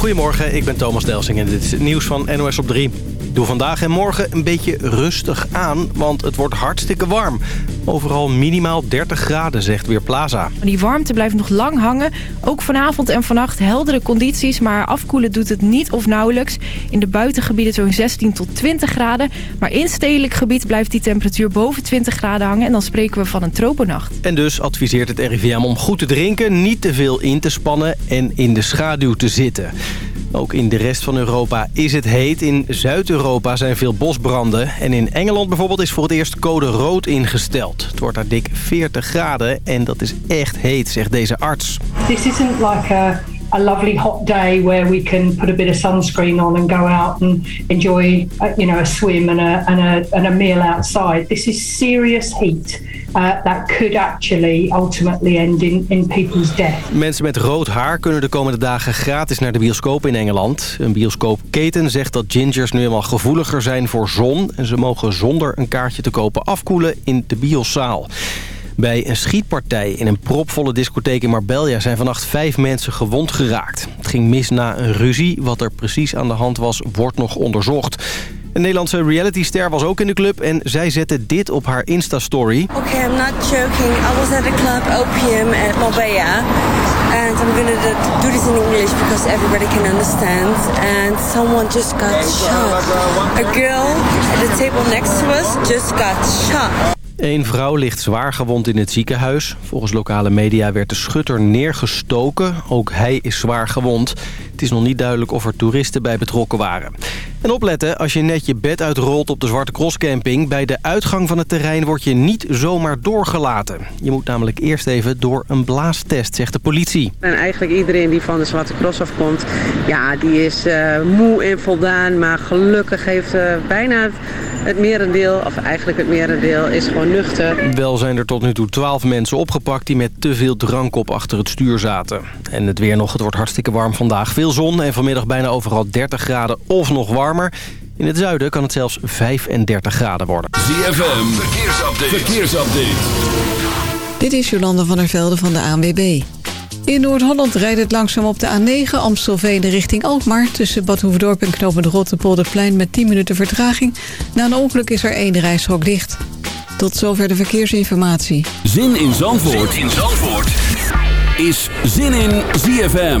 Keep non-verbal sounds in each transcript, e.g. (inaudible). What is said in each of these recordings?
Goedemorgen, ik ben Thomas Delsing en dit is het nieuws van NOS op 3. Doe vandaag en morgen een beetje rustig aan, want het wordt hartstikke warm. Overal minimaal 30 graden, zegt Weerplaza. Die warmte blijft nog lang hangen. Ook vanavond en vannacht heldere condities, maar afkoelen doet het niet of nauwelijks. In de buitengebieden zo'n 16 tot 20 graden. Maar in stedelijk gebied blijft die temperatuur boven 20 graden hangen. En dan spreken we van een tropennacht. En dus adviseert het RIVM om goed te drinken, niet te veel in te spannen en in de schaduw te zitten. Ook in de rest van Europa is het heet. In Zuid-Europa zijn veel bosbranden. En in Engeland bijvoorbeeld is voor het eerst code rood ingesteld. Het wordt daar dik 40 graden en dat is echt heet, zegt deze arts. This isn't like a a lovely hot day where we can put a bit of sunscreen on and go out and enjoy, uh, you know, a swim and a, and a, and a meal outside. This is serious heat. Uh, that could actually ultimately end in, in people's death. Mensen met rood haar kunnen de komende dagen gratis naar de bioscoop in Engeland. Een bioscoopketen zegt dat gingers nu eenmaal gevoeliger zijn voor zon... en ze mogen zonder een kaartje te kopen afkoelen in de bioszaal. Bij een schietpartij in een propvolle discotheek in Marbella... zijn vannacht vijf mensen gewond geraakt. Het ging mis na een ruzie. Wat er precies aan de hand was, wordt nog onderzocht. Een Nederlandse realityster was ook in de club en zij zette dit op haar Insta-story. Okay, I'm not joking. I was at a club Opium at Marbella. And I'm gonna do this in English because everybody can understand. And someone just got shot. A girl at the table next to us just got shot. Een vrouw ligt zwaar gewond in het ziekenhuis. Volgens lokale media werd de schutter neergestoken. Ook hij is zwaar gewond. Het is nog niet duidelijk of er toeristen bij betrokken waren. En opletten, als je net je bed uitrolt op de Zwarte Cross Camping... bij de uitgang van het terrein word je niet zomaar doorgelaten. Je moet namelijk eerst even door een blaastest, zegt de politie. En eigenlijk iedereen die van de Zwarte Cross afkomt... ja, die is uh, moe en voldaan, maar gelukkig heeft uh, bijna het merendeel... of eigenlijk het merendeel, is gewoon nuchter. Wel zijn er tot nu toe 12 mensen opgepakt... die met te veel drank op achter het stuur zaten. En het weer nog, het wordt hartstikke warm vandaag. Veel zon en vanmiddag bijna overal 30 graden of nog warmer. In het zuiden kan het zelfs 35 graden worden. ZFM, verkeersupdate. verkeersupdate. Dit is Jolanda van der Velde van de ANWB. In Noord-Holland rijdt het langzaam op de A9 Amstelveen richting Alkmaar... tussen Bad Hoefdorp en Knopend Rotterpolderplein met 10 minuten vertraging. Na een ongeluk is er één rijstrook dicht. Tot zover de verkeersinformatie. Zin in Zandvoort, zin in Zandvoort. is Zin in ZFM.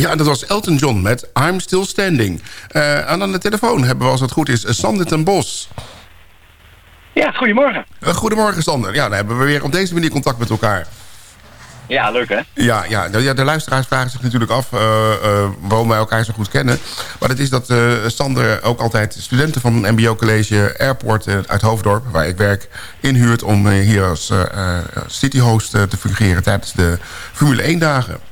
Ja, dat was Elton John met I'm Still Standing. Uh, en aan de telefoon hebben we, als het goed is, Sander ten Bos. Ja, goedemorgen. Uh, goedemorgen, Sander. Ja, dan hebben we weer op deze manier contact met elkaar. Ja, leuk hè? Ja, ja, de, ja, de luisteraars vragen zich natuurlijk af uh, uh, waarom wij elkaar zo goed kennen. Maar het is dat uh, Sander ook altijd studenten van het mbo-college Airport uit Hoofddorp... waar ik werk, inhuurt om hier als cityhost te fungeren tijdens de Formule 1 dagen.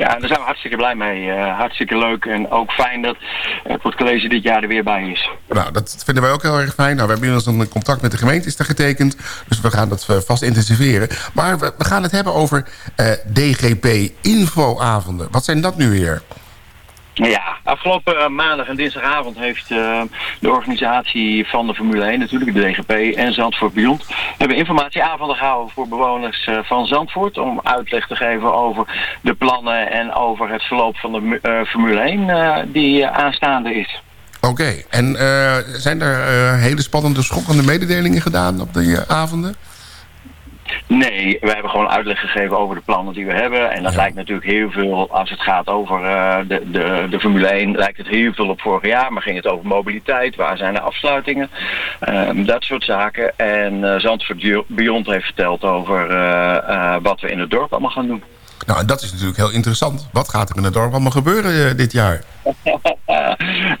Ja, daar zijn we hartstikke blij mee. Uh, hartstikke leuk en ook fijn dat het college dit jaar er weer bij is. Nou, dat vinden wij ook heel erg fijn. Nou, we hebben inmiddels een contact met de gemeente is daar getekend. Dus we gaan dat eh, vast intensiveren. Maar we, we gaan het hebben over uh, DGP-infoavonden. Wat zijn dat nu weer? Ja, afgelopen maandag en dinsdagavond heeft uh, de organisatie van de Formule 1, natuurlijk de DGP en Zandvoort Beyond, hebben informatieavonden gehouden voor bewoners uh, van Zandvoort om uitleg te geven over de plannen en over het verloop van de Formule 1 die aanstaande is. Oké, en zijn er hele spannende, schokkende mededelingen gedaan op die avonden? Nee, we hebben gewoon uitleg gegeven over de plannen die we hebben. En dat lijkt natuurlijk heel veel, als het gaat over uh, de, de, de Formule 1, lijkt het heel veel op vorig jaar. Maar ging het over mobiliteit, waar zijn de afsluitingen, um, dat soort zaken. En uh, Zandvoort Beyond heeft verteld over uh, wat we in het dorp allemaal gaan doen. Nou, dat is natuurlijk heel interessant. Wat gaat er in het dorp allemaal gebeuren dit jaar? (laughs)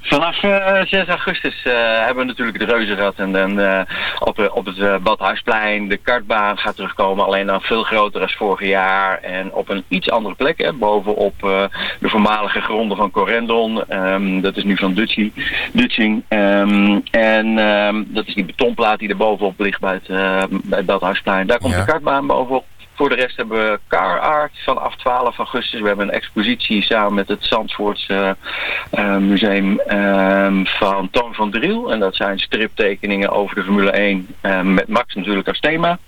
Vanaf uh, 6 augustus uh, hebben we natuurlijk de Reuzenrad en dan uh, op, op het Badhuisplein. De kartbaan gaat terugkomen, alleen dan veel groter als vorig jaar. En op een iets andere plek, hè, bovenop de voormalige gronden van Corendon. Um, dat is nu van Dutchie, Dutching. Um, en um, dat is die betonplaat die er bovenop ligt bij het, bij het Badhuisplein. Daar komt ja. de kartbaan bovenop. Voor de rest hebben we Car Art vanaf 12 augustus. We hebben een expositie samen met het Zandvoortse uh, museum uh, van Toon van Driel. En dat zijn striptekeningen over de Formule 1 uh, met Max natuurlijk als thema.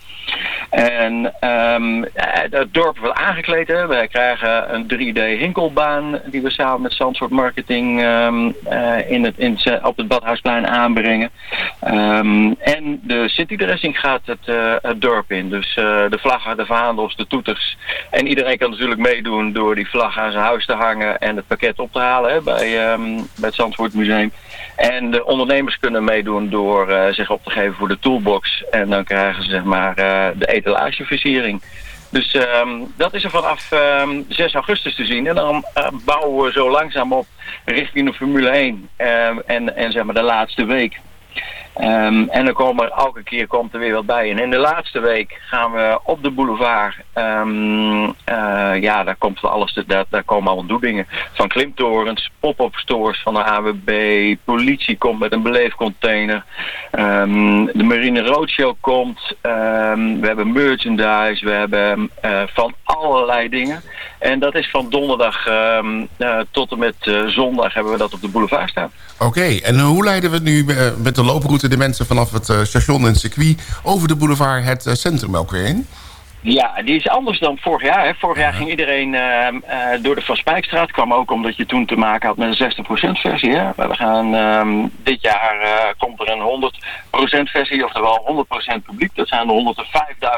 En um, het dorp wordt aangekleed. Hè. Wij krijgen een 3D hinkelbaan die we samen met Zandvoort Marketing in het, in, op het Badhuisplein aanbrengen. En de citydressing gaat het, dorp in. Dus de vlaggen, de de toeters. En iedereen kan natuurlijk meedoen door die vlag aan zijn huis te hangen en het pakket op te halen hè, bij, bij het Zandvoort Museum. En de ondernemers kunnen meedoen door uh, zich op te geven voor de toolbox. En dan krijgen ze zeg maar uh, de etalageversiering. Dus um, dat is er vanaf um, 6 augustus te zien. En dan uh, bouwen we zo langzaam op richting de Formule 1. en, en zeg maar de laatste week. Um, en dan komen elke keer komt er weer wat bij. En in de laatste week gaan we op de boulevard. Um, uh, ja, daar komt alles. Daar, daar komen allemaal doedingen. Van klimtorens, pop-up stores van de AWB. Politie komt met een beleefcontainer. Um, de Marine Roadshow komt. we hebben merchandise. We hebben uh, van allerlei dingen. En dat is van donderdag uh, tot en met zondag hebben we dat op de boulevard staan. Oké, en hoe leiden we nu met de looproute de mensen vanaf het uh, station en circuit over de boulevard het uh, centrum ook weer in? Ja, die is anders dan vorig jaar. Hè. Vorig jaar ging iedereen uh, uh, door de Van Spijkstraat. kwam ook omdat je toen te maken had met een 60% versie. Hè. Maar we gaan um, dit jaar uh, komt er een 100% versie, oftewel 100% publiek. Dat zijn er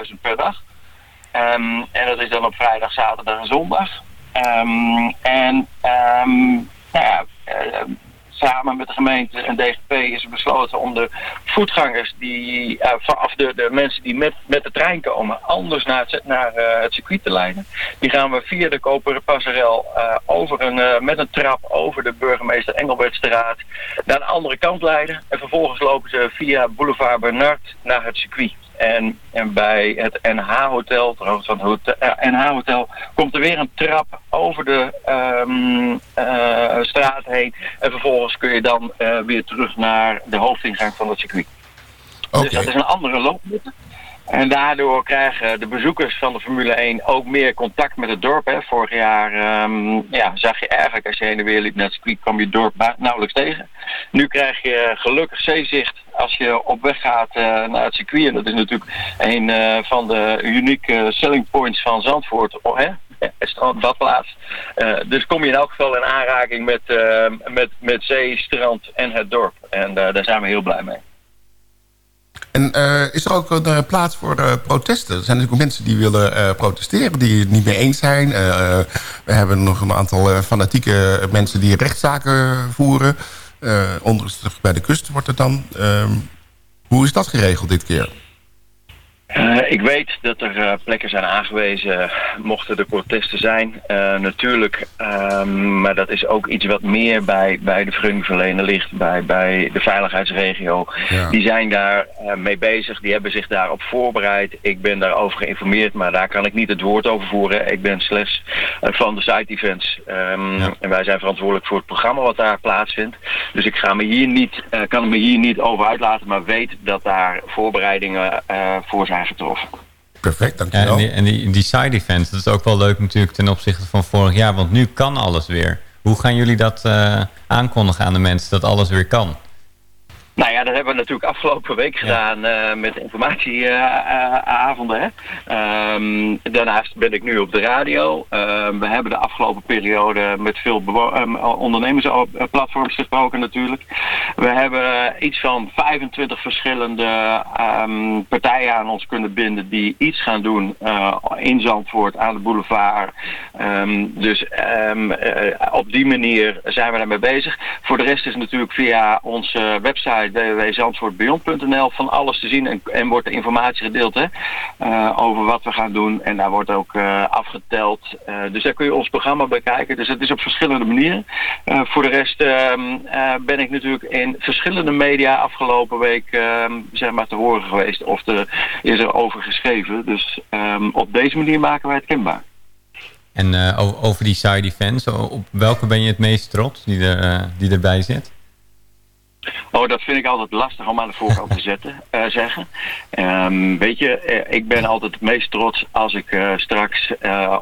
105.000 per dag. Um, en dat is dan op vrijdag, zaterdag en zondag. Um, en nou ja, samen met de gemeente en DGP is besloten om de voetgangers die uh, vanaf de, de mensen die met, met de trein komen anders naar het, uh, het circuit te leiden. Die gaan we via de Koperen Passerel uh, over een, met een trap over de burgemeester Engelbertstraat naar de andere kant leiden. En vervolgens lopen ze via Boulevard Bernard naar het circuit. En, en bij het NH-hotel, trouwens van het hotel, NH-hotel, komt er weer een trap over de um, uh, straat heen. En vervolgens kun je dan uh, weer terug naar de hoofdingang van het circuit. Okay. Dus dat is een andere looproute. En daardoor krijgen de bezoekers van de Formule 1 ook meer contact met het dorp. Hè. Vorig jaar um, ja, zag je eigenlijk als je heen en weer liep naar het circuit, kwam je het dorp nauwelijks tegen. Nu krijg je gelukkig zeezicht als je op weg gaat uh, naar het circuit. En dat is natuurlijk een uh, van de unieke selling points van Zandvoort. Hè? badplaats. Uh, dus kom je in elk geval in aanraking met, met, met zee, strand en het dorp. En daar zijn we heel blij mee. En eh, is er ook een eh, plaats voor eh, protesten? Er zijn natuurlijk mensen die willen protesteren, die het niet mee eens zijn. We hebben nog een aantal fanatieke mensen die rechtszaken voeren. Onrustig bij de kust wordt het dan. Ehm, hoe is dat geregeld dit keer? Eh, ik weet dat er eh, plekken zijn aangewezen mochten er protesten zijn. Eh, natuurlijk, ehm, maar dat is ook iets wat meer bij, bij de vergunningverlener ligt, bij, bij de veiligheidsregio. Ja. Die zijn daar mee bezig, die hebben zich daarop voorbereid. Ik ben daarover geïnformeerd, maar daar kan ik niet het woord over voeren. Ik ben slechts van de site events. Ehm, En wij zijn verantwoordelijk voor het programma wat daar plaatsvindt. Dus ik ga me hier niet, kan me hier niet over uitlaten, maar weet dat daar voorbereidingen voor zijn getroffen. Perfect, Ja, dankjewel. en die, en die, die side events, dat is ook wel leuk natuurlijk ten opzichte van vorig jaar. Want nu kan alles weer. Hoe gaan jullie dat eh, aankondigen aan de mensen dat alles weer kan? Nou ja, dat hebben we natuurlijk afgelopen week gedaan eh, met informatieavonden. hè. Ehm, daarnaast ben ik nu op de radio. Ehm, we hebben de afgelopen periode met veel ehm, ondernemersplatforms gesproken natuurlijk. We hebben iets van 25 verschillende partijen aan ons kunnen binden die iets gaan doen eh, in Zandvoort aan de boulevard. Dus eh, op die manier zijn we daarmee bezig. Voor de rest is natuurlijk via onze website www.zandvoortbeyond.nl van alles te zien en, en wordt de informatie gedeeld hè, eh, over wat we gaan doen. En daar wordt ook eh, afgeteld. Eh, dus daar kun je ons programma bekijken. Dus het is op verschillende manieren. Voor de rest ehm, eh, ben ik natuurlijk in verschillende media afgelopen week ehm, zeg maar te horen geweest. Of er is er over geschreven. Dus ehm, op deze manier maken wij het kenbaar. En over die side o- op welke ben je het meest trots die, er, die erbij zit? Oh, dat vind ik altijd lastig om aan de voorkant te zetten, eh, zeggen. Ehm, weet je, eh, ik ben altijd het meest trots als ik eh, straks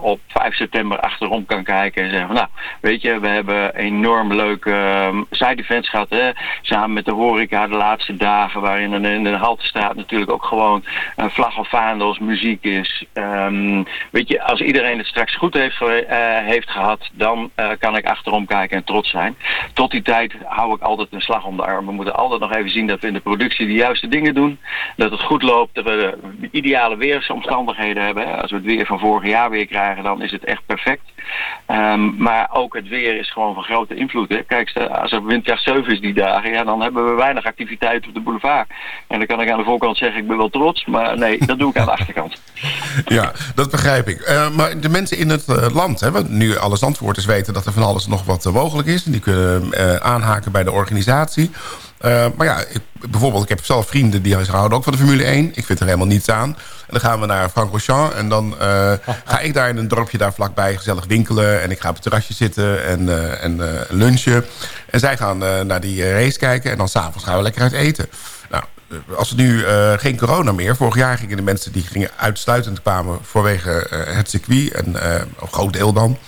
op 5 september achterom kan kijken en zeggen van nou, weet je, we hebben enorm leuke side events gehad, hè? samen met de horeca de laatste dagen, waarin er in de Haltestraat natuurlijk ook gewoon een vlag of vaandels, muziek is. Ehm, weet je, als iedereen het straks goed heeft, heeft gehad, dan kan ik achterom kijken en trots zijn. Tot die tijd hou ik altijd een slag om de arm. We moeten altijd nog even zien dat we in de productie de juiste dingen doen. Dat het goed loopt, dat we de ideale weersomstandigheden hebben. Als we het weer van vorig jaar weer krijgen, dan is het echt perfect. Ehm, maar ook het weer is gewoon van grote invloed. Hè. Kijk, als er windkracht 7 is die dagen, ja, dan hebben we weinig activiteit op de boulevard. En dan kan ik aan de voorkant zeggen, ik ben wel trots. Maar nee, dat doe ik aan de achterkant. (laughs) Ja, dat begrijp ik. Eh, maar de mensen in het eh, land, hè, nu alle zandvoorters weten dat er van alles nog wat eh, mogelijk is. En die kunnen aanhaken bij de organisatie. Eh, maar ja, ik, bijvoorbeeld, ik heb zelf vrienden die houden ook van de Formule 1. Ik vind er helemaal niets aan. En dan gaan we naar Francorchamps en dan eh, ga ik daar in een dorpje daar vlakbij gezellig winkelen. En ik ga op het terrasje zitten en, eh, en lunchen. En zij gaan naar die race kijken en dan s'avonds gaan we lekker uit eten. Nou, als er nu geen corona meer... Vorig jaar gingen de mensen die gingen uitsluitend kwamen vanwege het circuit. En een groot deel dan.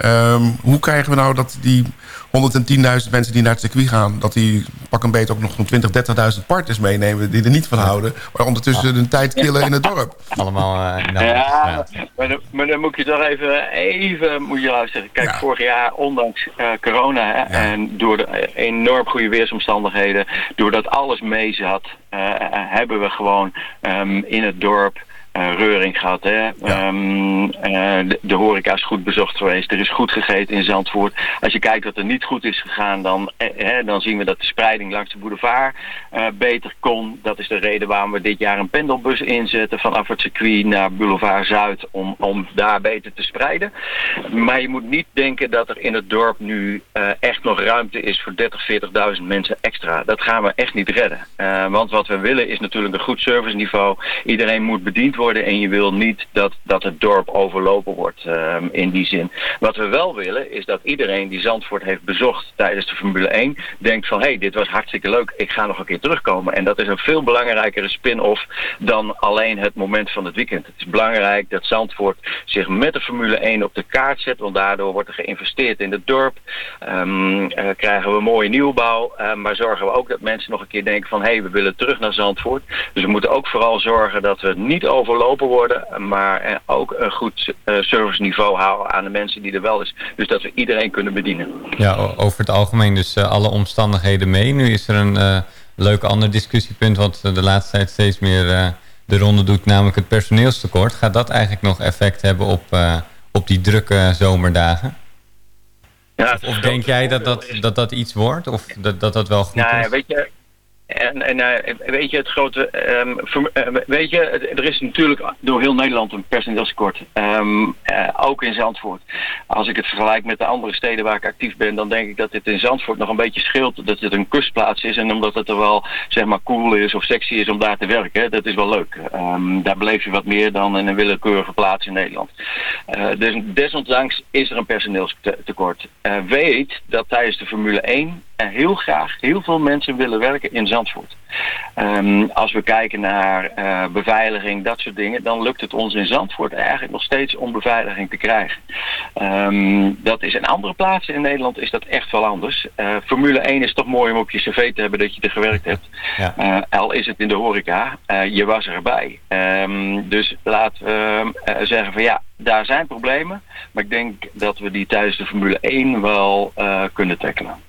Ehm, hoe krijgen we nou dat die 110.000 mensen die naar het circuit gaan... dat die pak een beetje ook nog zo'n 20, 30.000 partners meenemen... die er niet van houden. Maar ondertussen hun tijd killen in het dorp. (laughs) Allemaal uh, in de Ja, maar dan, maar dan moet je toch even, even moet je luisteren. Kijk, vorig jaar, ondanks eh, corona hè, en door de eh, enorm goede weersomstandigheden, doordat alles mee zat, eh, hebben we gewoon ehm, in het dorp eh, reuring gehad. Hè? Ehm, eh, de, de horeca is goed bezocht geweest. Er is goed gegeten in Zandvoort. Als je kijkt wat er niet goed is gegaan, dan, eh, hè, dan zien we dat de spreiding langs de boulevard beter kon. Dat is de reden waarom we dit jaar een pendelbus inzetten vanaf het circuit naar Boulevard Zuid om, om daar beter te spreiden. Maar je moet niet denken dat er in het dorp nu echt nog ruimte is voor 30, 40.000 mensen extra. Dat gaan we echt niet redden. Want wat we willen is natuurlijk een goed serviceniveau. Iedereen moet bediend worden en je wil niet dat, dat het dorp overlopen wordt ehm, in die zin. Wat we wel willen is dat iedereen die Zandvoort heeft bezocht tijdens de Formule 1 denkt van hé, hey, dit was hartstikke leuk, ik ga nog een keer terugkomen. En dat is een veel belangrijkere spin-off dan alleen het moment van het weekend. Het is belangrijk dat Zandvoort zich met de Formule 1 op de kaart zet, want daardoor wordt er geïnvesteerd in het dorp. Ehm, eh, krijgen we mooie nieuwbouw, eh, maar zorgen we ook dat mensen nog een keer denken van hé, hey, we willen terug naar Zandvoort. Dus we moeten ook vooral zorgen dat we niet overlopen worden, maar eh, ook een goed uh, serviceniveau houden aan de mensen die er wel is. Dus dat we iedereen kunnen bedienen. Ja, over het algemeen dus uh, alle omstandigheden mee. Nu is er een uh, leuk ander discussiepunt... wat de laatste tijd steeds meer de ronde doet, namelijk het personeelstekort. Gaat dat eigenlijk nog effect hebben op, op die drukke zomerdagen? Ja, of, denk jij dat dat, (laughs) dat dat iets wordt? Of dat dat, dat wel goed nou, is? Weet je, en, en uh, weet je, het grote. Um, weet je, er is natuurlijk door heel Nederland een personeelstekort. Um, uh, ook in Zandvoort. Als ik het vergelijk met de andere steden waar ik actief ben, dan denk ik dat dit in Zandvoort nog een beetje scheelt. Dat het een kustplaats is en omdat het er wel zeg maar cool is of sexy is om daar te werken. Dat is wel leuk. Um, daar beleef je wat meer dan in een willekeurige plaats in Nederland. Dus desondanks is er een personeelstekort. weet dat tijdens de Formule 1 heel graag heel veel mensen willen werken in Zandvoort. Um, als we kijken naar uh, beveiliging, dat soort dingen, dan lukt het ons in Zandvoort eigenlijk nog steeds om beveiliging te krijgen. Um, dat is in andere plaatsen in Nederland is dat echt wel anders. Uh, Formule 1 is toch mooi om op je cv te hebben dat je er gewerkt hebt. Ja. Uh, al is het in de horeca, je was erbij. Um, dus laten we zeggen van ja, daar zijn problemen. Maar ik denk dat we die tijdens de Formule 1 wel kunnen tackelen.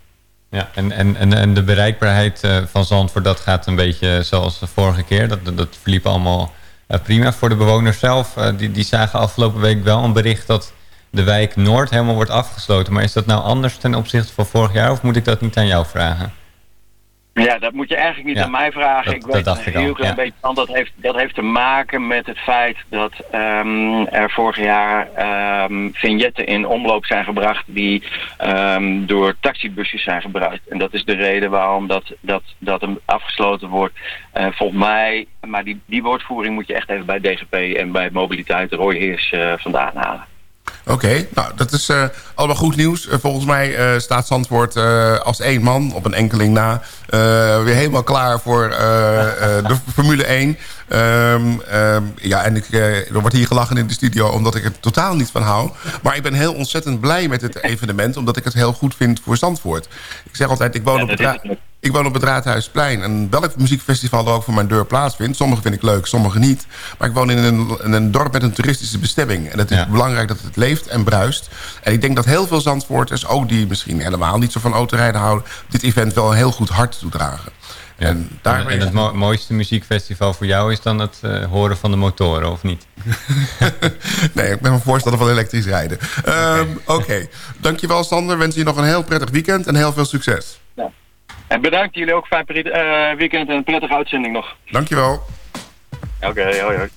Ja, en, en, en, de bereikbaarheid uh, van Zandvoort, dat gaat een beetje zoals de vorige keer. Dat, dat verliep allemaal uh, prima. Voor de bewoners zelf, uh, die, die zagen afgelopen week wel een bericht dat de wijk Noord helemaal wordt afgesloten. Maar is dat nou anders ten opzichte van vorig jaar of moet ik dat niet aan jou vragen? Ja, dat moet je eigenlijk niet Ja, aan mij vragen. dat- ik dat weet ik een heel al, klein ja. beetje van. Dat heeft, dat heeft te maken met het feit dat ehm, er vorig jaar ehm, vignetten in omloop zijn gebracht die ehm, door taxibusjes zijn gebruikt. En dat is de reden waarom dat, dat, dat hem afgesloten wordt. Eh, volgens mij, maar die, die woordvoering moet je echt even bij DGP en bij mobiliteit Roy Heers eh, vandaan halen. Oké, nou dat is eh, allemaal goed nieuws. Eh, volgens mij eh, staat Zandvoort als één man, op een enkeling na... weer helemaal klaar voor de Formule 1. Ehm, ehm, ja, en ik, eh, er wordt hier gelachen in de studio omdat ik er totaal niet van hou. Maar ik ben heel ontzettend blij met het evenement... omdat ik het heel goed vind voor Zandvoort. Ik zeg altijd, ik woon, Ja, op, het ik woon op het Raadhuisplein. En welk muziekfestival er ook voor mijn deur plaatsvindt... sommige vind ik leuk, sommige niet. Maar ik woon in een, in een dorp met een toeristische bestemming. En het is Ja. belangrijk dat het leeft en bruist. En ik denk dat heel veel Zandvoorters... ook die misschien helemaal niet zo van autorijden houden... dit event wel een heel goed hart toedragen. Ja. En daar en het mo- mooiste muziekfestival voor jou is dan het eh, horen van de motoren, of niet? (laughs) Nee, ik ben een voorstander van elektrisch rijden. Ehm, Oké, dankjewel Sander. Wens je nog een heel prettig weekend en heel veel succes. En bedankt jullie ook. Fijn eh, weekend en een prettige uitzending nog. Dankjewel. Oké, hoi hoi.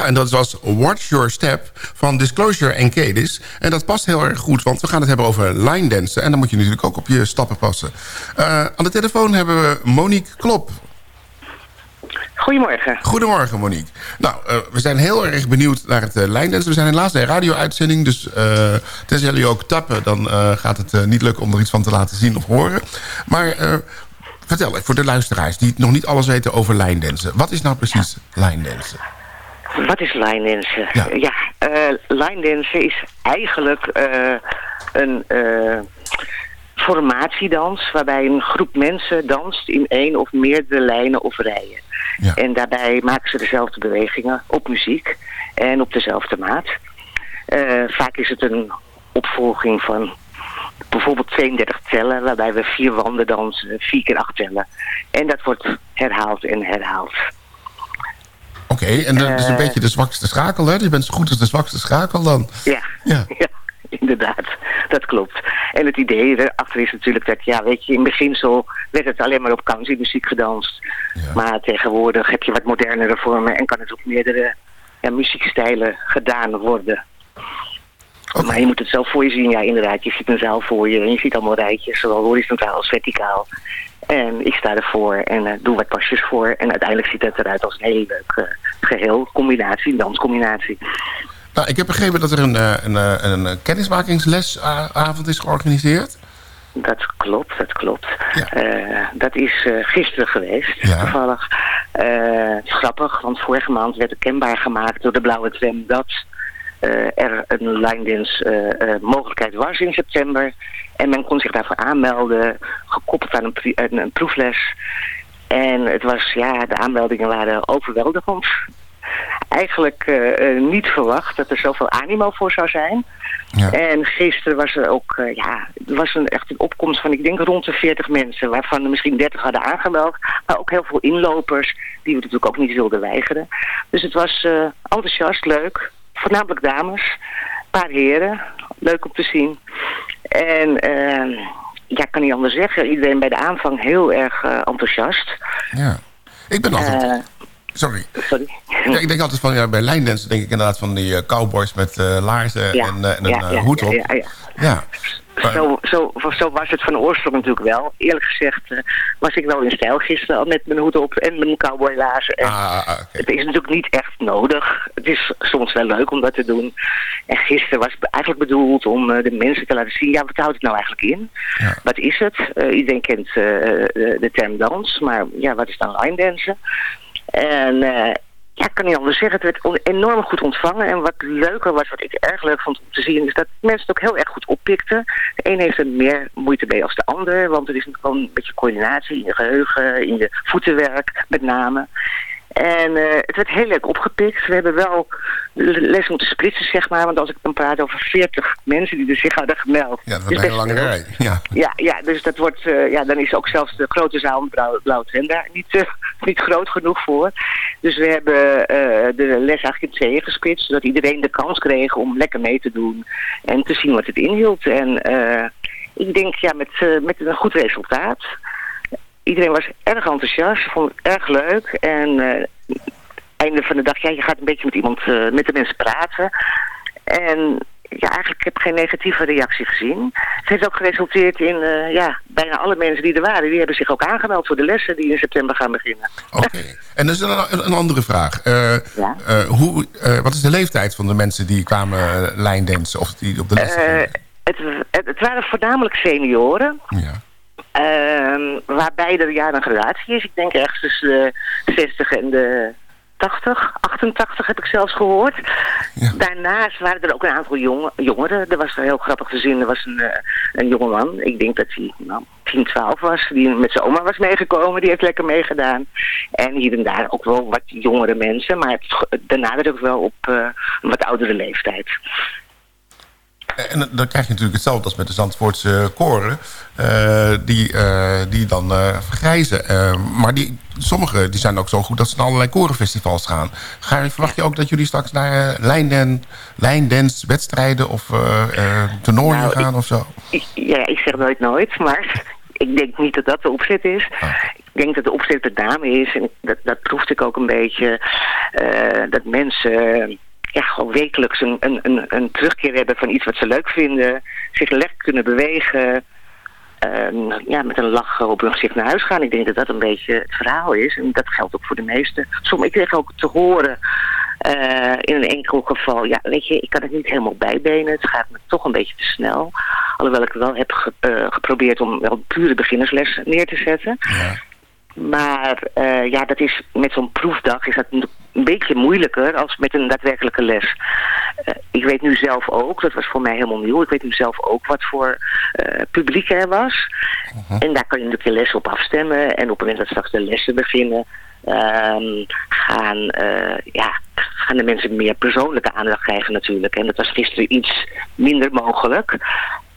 Ja, en dat was Watch Your Step van Disclosure en Cadis. En dat past heel erg goed, want we gaan het hebben over line dansen. En dan moet je natuurlijk ook op je stappen passen. Eh, aan de telefoon hebben we Monique Klop. Goedemorgen. Goedemorgen, Monique. Nou, eh, we zijn heel erg benieuwd naar het uh, lijndansen. We zijn helaas een radio-uitzending, dus uh, tenzij jullie ook tappen... dan gaat het niet lukken om er iets van te laten zien of horen. Maar vertel, voor de luisteraars die nog niet alles weten over lijndansen. Wat is nou precies ja. lijndansen? Wat is line dansen? Ja, ja uh, line dansen is eigenlijk uh, een uh, formatiedans... waarbij een groep mensen danst in één of meerdere lijnen of rijen. Ja. En daarbij maken ze dezelfde bewegingen op muziek en op dezelfde maat. vaak is het een opvolging van bijvoorbeeld 32 tellen... waarbij we vier wanden dansen, vier keer acht tellen. En dat wordt herhaald en herhaald. Oké, okay, en dat is een uh, beetje de zwakste schakel, hè? Je bent zo goed als de zwakste schakel dan. Ja, ja. (laughs) ja, inderdaad. Dat klopt. En het idee erachter is natuurlijk dat, ja, weet je, in beginsel werd het alleen maar op countrymuziek gedanst. Ja. Maar tegenwoordig heb je wat modernere vormen en kan het op meerdere ja, muziekstijlen gedaan worden. Okay. Maar je moet het zelf voor je zien. Ja, inderdaad. Je ziet een zaal voor je en je ziet allemaal rijtjes, zowel horizontaal als verticaal. En ik sta ervoor en uh, doe wat pasjes voor. En uiteindelijk ziet het eruit als een heel leuk uh, geheel, combinatie, danscombinatie. Nou, ik heb begrepen dat er een, uh, een, een kennismakingslesavond is georganiseerd. Dat klopt, dat klopt. Ja. dat is gisteren geweest, ja. toevallig. is grappig, want vorige maand werd het kenbaar gemaakt door de Blauwe Tram dat uh, er een line dance uh, uh, mogelijkheid was in september. En men kon zich daarvoor aanmelden, gekoppeld aan een, een, een proefles. En het was, ja, de aanmeldingen waren overweldigend. Eigenlijk niet verwacht dat er zoveel animo voor zou zijn. Ja. En gisteren was er ook, uh, ja, er was een, echt een opkomst van, ik denk rond de 40 mensen, waarvan er misschien 30 hadden aangemeld. Maar ook heel veel inlopers, die we natuurlijk ook niet wilden weigeren. Dus het was uh, enthousiast, leuk voornamelijk dames, een paar heren, leuk om te zien. En uh, ja, ik kan niet anders zeggen, iedereen bij de aanvang heel erg uh, enthousiast. Ja, ik ben altijd... Uh, sorry. Sorry. Ik denk altijd van, ja, bij lijndansen denk ik inderdaad van die cowboys met laarzen ja, en, en ja, een hoed op. Ja, ja, Zo, zo, zo was het van oorsprong natuurlijk wel. Eerlijk gezegd uh, was ik wel in stijl gisteren al met mijn hoed op en mijn cowboylaarzen. Ah, okay. Het is natuurlijk niet echt nodig. Het is soms wel leuk om dat te doen. En gisteren was het eigenlijk bedoeld om uh, de mensen te laten zien... ja, wat houdt het nou eigenlijk in? Ja. Wat is het? Uh, iedereen kent de, de term dans, maar ja, wat is dan line dansen? En ja, ik kan niet anders zeggen. Het werd enorm goed ontvangen. En wat leuker was, wat ik erg leuk vond om te zien... is dat mensen het ook heel erg goed oppikten. De een heeft er meer moeite mee als de ander. Want het is gewoon een beetje coördinatie in je geheugen, in je voetenwerk met name. En uh, het werd heel leuk opgepikt. We hebben wel les moeten splitsen, zeg maar. Want als ik dan praat over 40 mensen die er zich hadden gemeld. Ja, dat is een hele lange rij. (laughs) Ja. ja, ja, dus dat wordt, uh, ja, dan is ook zelfs de grote zaal Blauw, Blauw daar niet, uh, (laughs) niet groot genoeg voor. Dus we hebben de les eigenlijk in tweeën gesplitst. Zodat iedereen de kans kreeg om lekker mee te doen. En te zien wat het inhield. En ik denk, ja, met, met een goed resultaat iedereen was erg enthousiast, vond het erg leuk. En uh, einde van de dag, ja, je gaat een beetje met iemand, uh, met de mensen praten. En ja, eigenlijk heb ik geen negatieve reactie gezien. Het heeft ook geresulteerd in, uh, ja, bijna alle mensen die er waren, die hebben zich ook aangemeld voor de lessen die in september gaan beginnen. Oké, okay. en is een, een andere vraag. Uh, ja? uh, hoe, wat is de leeftijd van de mensen die kwamen lijndansen of die op de lessen het, het, het, waren voornamelijk senioren. Ja. Uh, waarbij er ja een gradatie is. Ik denk ergens tussen de 60 en de 80, 88 heb ik zelfs gehoord. Ja. Daarnaast waren er ook een aantal jong, jongeren. Er was er heel grappig te zien. Er was een, uh, een jongeman. Ik denk dat hij nou, 10, 12 was. Die met zijn oma was meegekomen. Die heeft lekker meegedaan. En hier en daar ook wel wat jongere mensen. Maar het, daarna werd ook wel op uh, een wat oudere leeftijd. En dan krijg je natuurlijk hetzelfde als met de Zandvoortse koren. Uh, die, uh, die dan uh, vergrijzen. maar die, sommige die zijn ook zo goed dat ze naar allerlei korenfestivals gaan. Ga verwacht je ook dat jullie straks naar lijnden, lijndens, wedstrijden of toernooien nou, gaan ik, of zo? Ik, ja, ik zeg nooit nooit, maar (laughs) ik denk niet dat dat de opzet is. Ah. denk dat de opzet met name is, en dat, dat proefde ik ook een beetje, eh, dat mensen ja, gewoon wekelijks een, een, een, een terugkeer hebben van iets wat ze leuk vinden, zich lekker kunnen bewegen, ehm, ja, met een lach op hun gezicht naar huis gaan. Ik denk dat dat een beetje het verhaal is. En dat geldt ook voor de meesten. Soms, ik kreeg ook te horen eh, in een enkel geval... ja, weet je, ik kan het niet helemaal bijbenen. Het gaat me toch een beetje te snel. Alhoewel ik wel heb ge- eh, geprobeerd om wel pure beginnersles neer te zetten. Maar eh, ja, dat is met zo'n proefdag is dat een beetje moeilijker als met een daadwerkelijke les. Eh, ik weet nu zelf ook, dat was voor mij helemaal nieuw, ik weet nu zelf ook wat voor eh, publiek er was. En daar kan je natuurlijk je les op afstemmen. En op het moment dat straks de lessen beginnen, ehm, gaan, ja, gaan de mensen meer persoonlijke aandacht krijgen natuurlijk. En dat was gisteren iets minder mogelijk.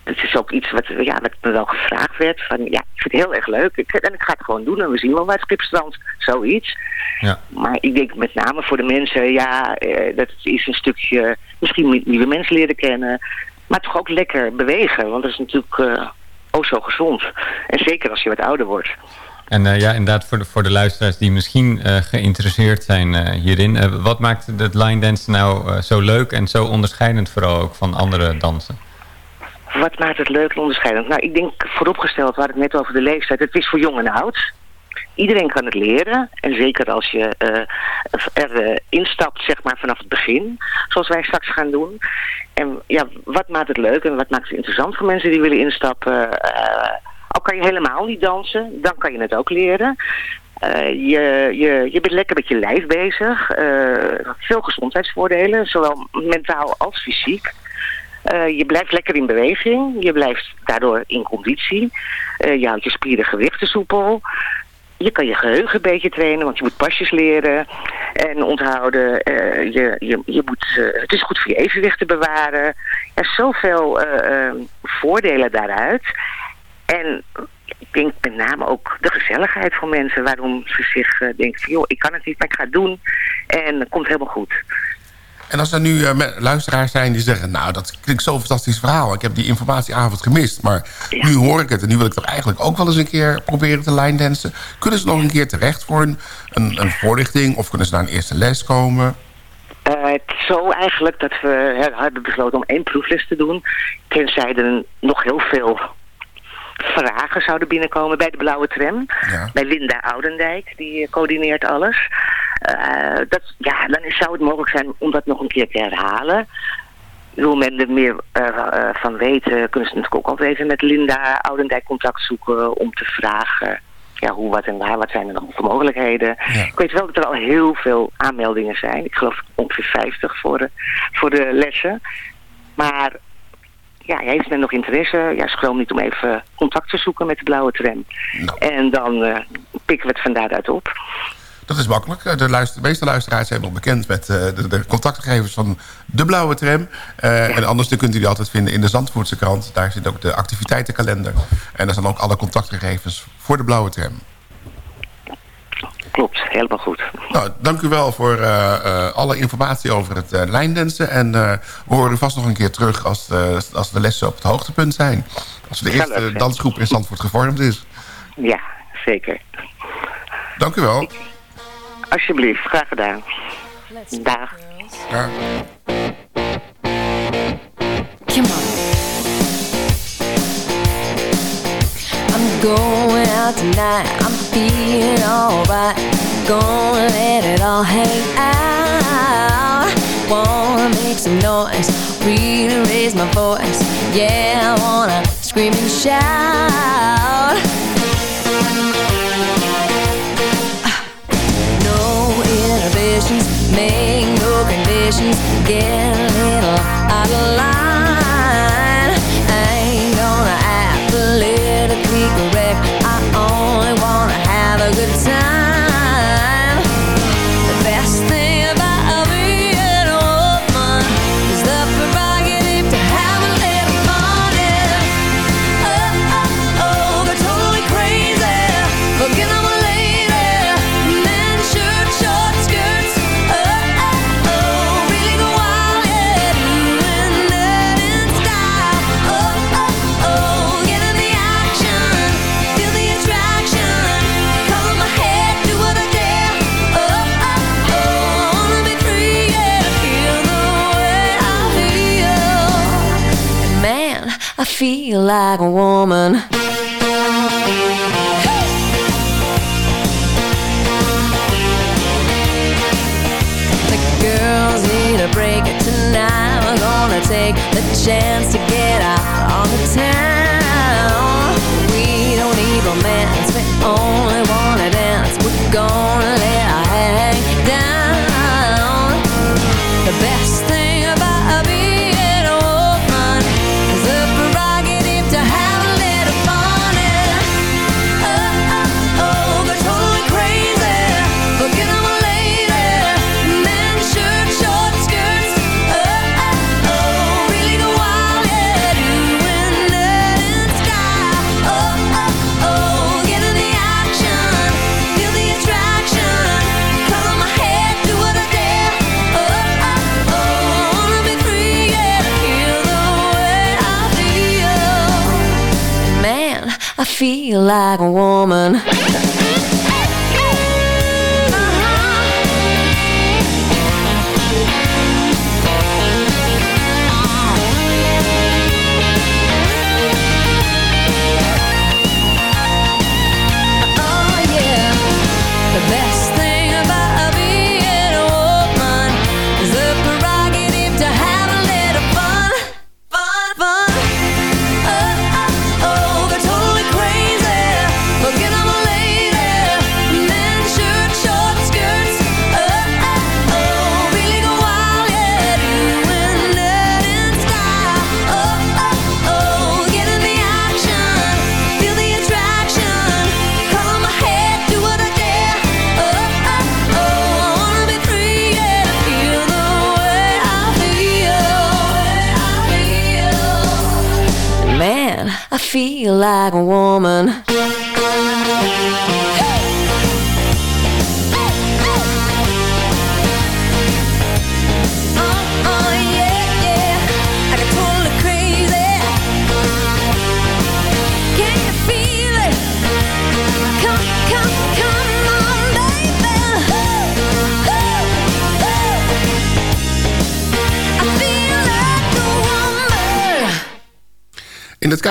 Het is ook iets wat, ja, wat me wel gevraagd werd. Van, ja, ik vind het heel erg leuk. Ik, en ik ga het gewoon doen en we zien wel waar het Schipstrand. Zoiets. Ja. Maar ik denk met name voor de mensen, ja, eh, dat is een stukje misschien nieuwe mensen leren kennen. Maar toch ook lekker bewegen. Want dat is natuurlijk eh oh zo gezond. En zeker als je wat ouder wordt. En eh, ja, inderdaad, voor de, voor de luisteraars die misschien geïnteresseerd zijn hierin. wat maakt het line dance nou zo leuk en zo onderscheidend vooral ook van andere dansen? Wat maakt het leuk en onderscheidend? Nou, ik denk vooropgesteld, we hadden het net over de leeftijd. Het is voor jong en oud. Iedereen kan het leren. En zeker als je eh, er eh, instapt, zeg maar, vanaf het begin. Zoals wij straks gaan doen. En ja, wat maakt het leuk en wat maakt het interessant voor mensen die willen instappen? Eh, al kan je helemaal niet dansen, dan kan je het ook leren. Je, je, je bent lekker met je lijf bezig. Veel gezondheidsvoordelen, zowel mentaal als fysiek. Eh, je blijft lekker in beweging. Je blijft daardoor in conditie. Eh, je houdt je spieren gewichten soepel. Je kan je geheugen een beetje trainen, want je moet pasjes leren en onthouden. Eh, je, je, je moet, het is goed voor je evenwicht te bewaren. Er zijn zoveel voordelen daaruit. En ik denk met name ook de gezelligheid van mensen. Waarom ze zich denken, joh, ik kan het niet, maar ik ga het doen. En het komt helemaal goed. En als er nu eh, luisteraars zijn die zeggen... nou, dat klinkt zo'n fantastisch verhaal. Ik heb die informatieavond gemist. Maar nu hoor ik het en nu wil ik toch eigenlijk ook wel eens een keer proberen te line dansen. Kunnen ze nog een keer terecht voor een, een, een voorlichting? Of kunnen ze naar een eerste les komen? Eh, het is zo eigenlijk dat we hè, hadden besloten om één proefles te doen. Tenzij er nog heel veel vragen zouden binnenkomen bij de Blauwe Tram. Bij Linda Oudendijk, die coördineert alles. Eh, dat, ja, dan zou het mogelijk zijn om dat nog een keer te herhalen. Wil men er meer eh, eh, van weten, kunnen ze natuurlijk ook altijd even met Linda Oudendijk contact zoeken om te vragen ja, hoe, wat en waar, wat zijn er nog voor mogelijkheden. Ik weet wel dat er al heel veel aanmeldingen zijn. Ik geloof ongeveer 50 voor de, voor de lessen. Maar ja, heeft men nog interesse? Ja, schroom niet om even contact te zoeken met de blauwe tram. En dan pikken we het van daaruit op. Dat is makkelijk. Eh, De, luister, de meeste luisteraars zijn wel bekend met eh, de, de contactgegevens van de Blauwe Tram. Eh, En anders dan kunt u die altijd vinden in de Zandvoortse krant. Daar zit ook de activiteitenkalender. En daar staan ook alle contactgegevens voor de Blauwe Tram. Klopt, helemaal goed. Nou, dank u wel voor alle informatie over het lijndansen. En we horen u vast nog een keer terug als de, als de lessen op het hoogtepunt zijn. Als de eerste dansgroep in Zandvoort gevormd is. Ja, zeker. Dank u wel. Alsjeblieft, graag gedaan. Dag. Come on. I'm going out tonight. I'm feeling alright. Gonna let it all hang out. Wanna make some noise. Really raise my voice. Yeah, I wanna scream and shout. Inhibitions, make no conditions. Get a little out of line. I ain't gonna act politically correct. I only wanna have a good time. Feel like a woman. The girls need a break tonight. We're gonna take the chance to get out on the town. We don't need romance, we only wanna dance. We're gonna let our hang down. The best like a woman.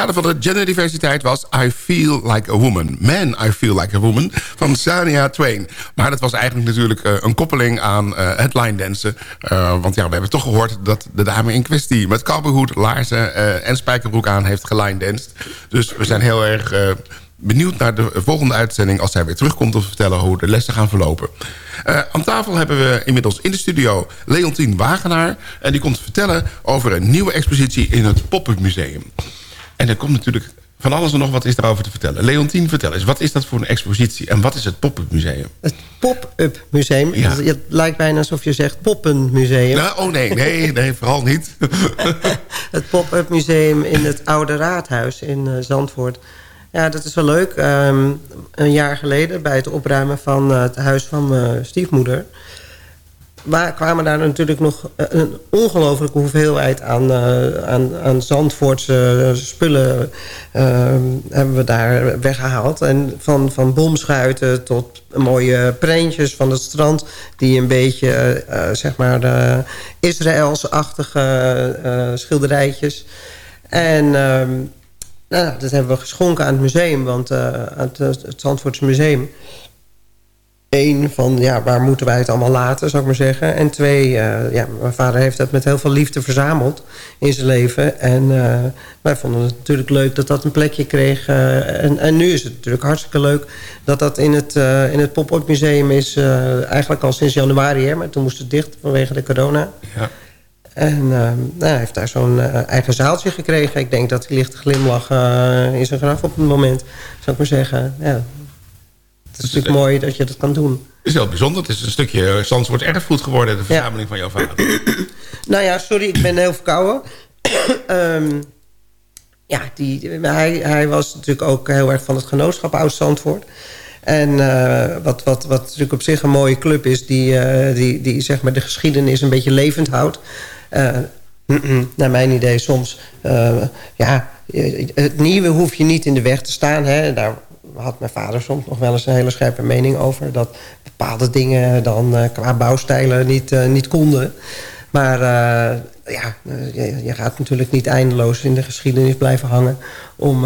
Kader van de genderdiversiteit was I Feel Like a Woman. Man, I Feel Like a Woman van Sania Twain. Maar dat was eigenlijk natuurlijk eh, een koppeling aan eh, het line dansen. Eh, want ja, we hebben toch gehoord dat de dame in kwestie... met kabelhoed, laarzen en spijkerbroek aan heeft geline-danced. Dus we zijn heel erg benieuwd naar de volgende uitzending... als zij weer terugkomt om te vertellen hoe de lessen gaan verlopen. Aan tafel hebben we inmiddels in de studio Leontien Wagenaar. En die komt vertellen over een nieuwe expositie in het Pop-up Museum. En er komt natuurlijk van alles en nog wat is daarover te vertellen. Leontien, vertel eens, wat is dat voor een expositie... en wat is het Pop-up Museum? Het pop-up museum. Ja. Het lijkt bijna alsof je zegt poppenmuseum. Nou, oh nee, nee, nee, vooral niet. (laughs) het pop-up museum in het Oude Raadhuis in eh, Zandvoort. Ja, dat is wel leuk. Ehm, een jaar geleden bij het opruimen van eh, het huis van mijn stiefmoeder... Maar kwamen daar natuurlijk nog eh, een ongelofelijke hoeveelheid aan, eh, aan, aan Zandvoortse spullen ehm, hebben we daar weggehaald. En van, van bomschuiten tot mooie prentjes van het strand... die een beetje, eh, zeg maar, Israëls-achtige eh, schilderijtjes. En ehm, nou, dat hebben we geschonken aan het museum, want eh, aan het Zandvoortse museum... Eén, van ja, waar moeten wij het allemaal laten, zou ik maar zeggen. En twee, eh, ja, mijn vader heeft dat met heel veel liefde verzameld in zijn leven. En eh, wij vonden het natuurlijk leuk dat dat een plekje kreeg. eh, en, en nu is het natuurlijk hartstikke leuk dat dat in het, in het Pop-Up Museum is. eigenlijk al sinds januari, hè, maar toen moest het dicht vanwege de corona. Ja. En nou, hij heeft daar zo'n eigen zaaltje gekregen. Ik denk dat hij ligt te glimlachen in zijn graf op het moment, zou ik maar zeggen. Ja. Het is natuurlijk mooi dat je dat kan doen. Het is heel bijzonder. Het is een stukje Zandvoort erfgoed geworden... de verzameling van jouw vader. (clears throat) Nou ja, sorry, ik ben heel verkouden. (clears throat) Ehm, ja, die, hij, hij was natuurlijk ook heel erg van het genootschap Oud-Zandvoort. En eh, wat, wat, wat natuurlijk op zich een mooie club is... die, eh, die, die zeg maar de geschiedenis een beetje levend houdt. Eh, (clears throat) naar mijn idee soms... eh, ja, het nieuwe hoef je niet in de weg te staan. Hè. Daar had mijn vader soms nog wel eens een hele scherpe mening over... dat bepaalde dingen dan eh, qua bouwstijlen niet, eh, niet konden. Maar eh, ja, je, je gaat natuurlijk niet eindeloos in de geschiedenis blijven hangen... Om,